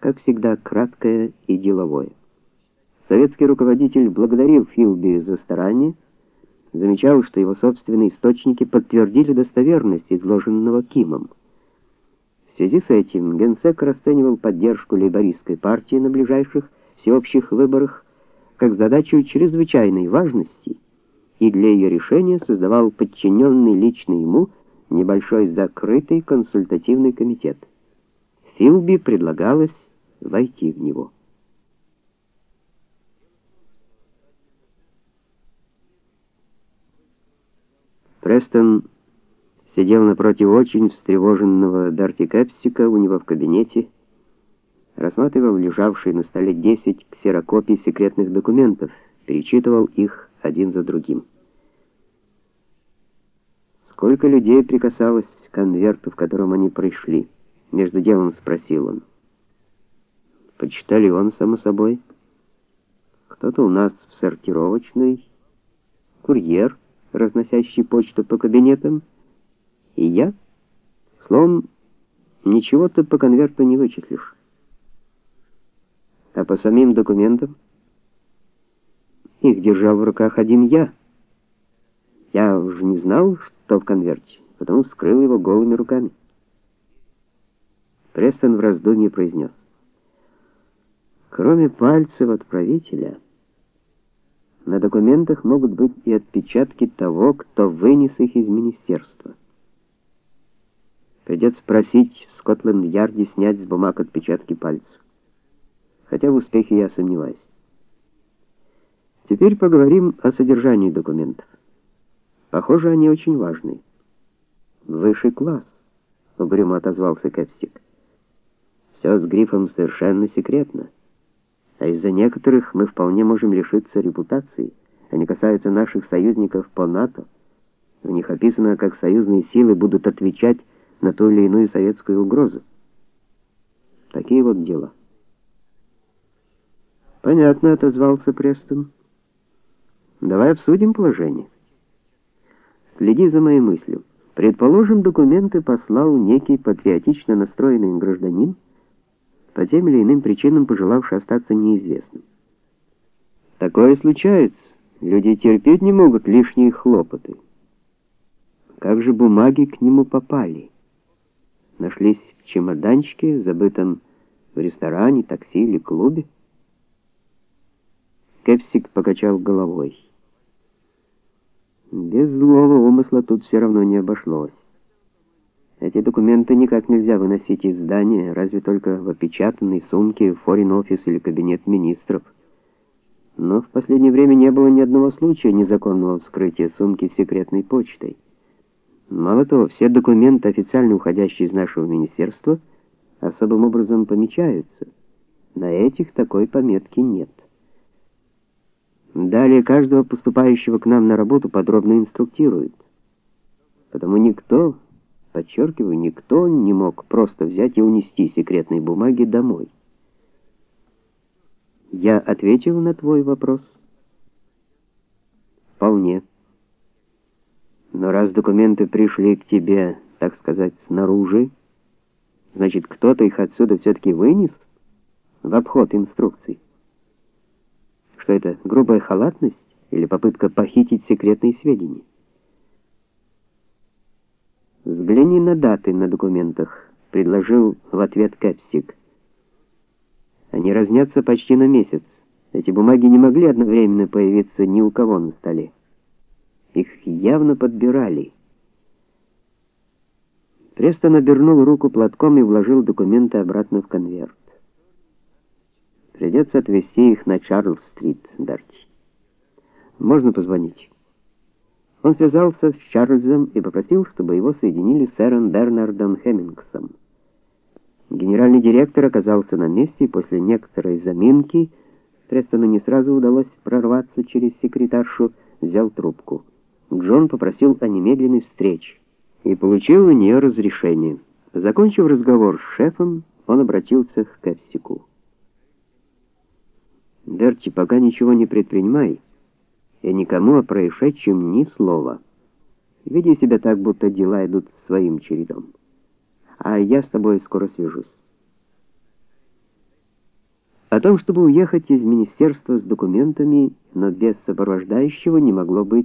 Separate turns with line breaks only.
как всегда, краткое и деловое. Советский руководитель благодарил Филби за старания, замечал, что его собственные источники подтвердили достоверность изложенного Кимом. В связи с этим Генсек расценивал поддержку лейбористской партии на ближайших всеобщих выборах как задачу чрезвычайной важности и для ее решения создавал подчиненный лично ему небольшой закрытый консультативный комитет. Филби предлагалось войти в него. Престон сидел напротив очень встревоженного Дарти Кэпсика у него в кабинете, рассматривал лежавшие на столе 10 ксерокопий секретных документов, перечитывал их один за другим. Сколько людей прикасалось к конверту, в котором они пришли? Между делом спросил он. Почитали он само собой. Кто-то у нас в сортировочной, курьер, разносящий почту по кабинетам, и я. Словом, ничего ты по конверту не вычислишь. А по самим документам их держал в руках один я. Я уже не знал, что в конверте, потому скрыл его голыми руками. Престон в раздумье произнес. Кроме пальцев отправителя, на документах могут быть и отпечатки того, кто вынес их из министерства. Придется просить в Скотланд-Ярде снять с бумаг отпечатки пальцев. Хотя в успехе я сомневаюсь. Теперь поговорим о содержании документов. Похоже, они очень важны. Высший класс, угрюмо отозвался Кэпстик. Все с грифом совершенно секретно а из-за некоторых мы вполне можем лишиться репутации. Они касаются наших союзников по НАТО. В них описано, как союзные силы будут отвечать на ту или иную советскую угрозу. Такие вот дела. Понятно, отозвался Престон. Давай обсудим положение. Следи за моей мыслью. Предположим, документы послал некий патриотично настроенный гражданин, по тем или иным причинам пожелавший остаться неизвестным. Такое случается. Люди терпеть не могут лишние хлопоты. Как же бумаги к нему попали? Нашлись в чемоданчике, забытом в ресторане, такси или клубе? Кепсик покачал головой. Без злого умысла тут все равно не обошлось. Эти документы никак нельзя выносить из здания, разве только в опечатанной сумке в Office или кабинет министров. Но в последнее время не было ни одного случая незаконного вскрытия сумки с секретной почтой. Мало того, все документы, официально уходящие из нашего министерства, особым образом помечаются. На этих такой пометки нет. Далее каждого поступающего к нам на работу подробно инструктируют. Потому никто Подчеркиваю, никто не мог просто взять и унести секретные бумаги домой. Я ответил на твой вопрос. Вполне. Но раз документы пришли к тебе, так сказать, снаружи, значит, кто-то их отсюда все таки вынес в обход инструкций. Что это, грубая халатность или попытка похитить секретные сведения? Взгляни на даты на документах, предложил в ответ Кэпстик. Они разнятся почти на месяц. Эти бумаги не могли одновременно появиться ни у кого на столе. Их явно подбирали. Престон обернул руку платком и вложил документы обратно в конверт. Придется отвезти их на Чарльз-стрит, Дарти. Можно позвонить. Он связался с Чарльзом и попросил, чтобы его соединили с сэром Бернардом Хеммингсом. Генеральный директор оказался на месте и после некоторой заминки Престону не сразу удалось прорваться через секретаршу, взял трубку. Джон попросил о немедленной встрече и получил у нее разрешение. Закончив разговор с шефом, он обратился к Кэпсику. «Берти, пока ничего не предпринимай» и никому о происшедшем ни слова. Веди себя так, будто дела идут своим чередом. А я с тобой скоро свяжусь. О том, чтобы уехать из министерства с документами, но без сопровождающего, не могло быть